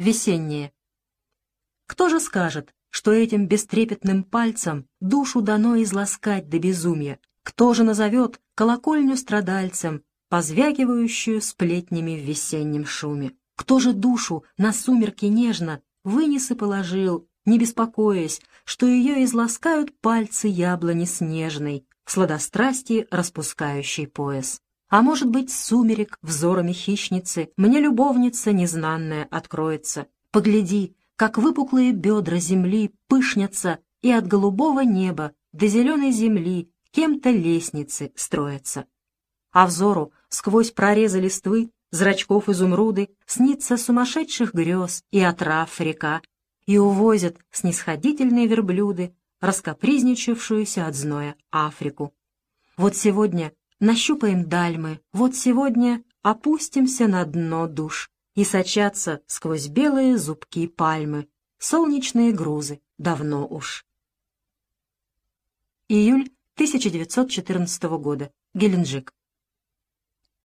весеннее. Кто же скажет, что этим бестрепетным пальцем душу дано изласкать до безумия? Кто же назовет колокольню страдальцем, позвякивающую сплетнями в весеннем шуме? Кто же душу на сумерки нежно вынес и положил, не беспокоясь, что ее изласкают пальцы яблони снежной, в сладострастии распускающий пояс? А может быть, сумерек взорами хищницы мне любовница незнанная откроется. Погляди, как выпуклые бедра земли пышнятся, и от голубого неба до зеленой земли кем-то лестницы строятся. А взору сквозь прорезы листвы зрачков изумруды снится сумасшедших грез и отрав река, и увозят снисходительные верблюды раскопризничавшуюся от зноя Африку. Вот сегодня нащупаем дальмы, вот сегодня опустимся на дно душ, и сочатся сквозь белые зубки пальмы, солнечные грузы, давно уж. Июль 1914 года. Геленджик.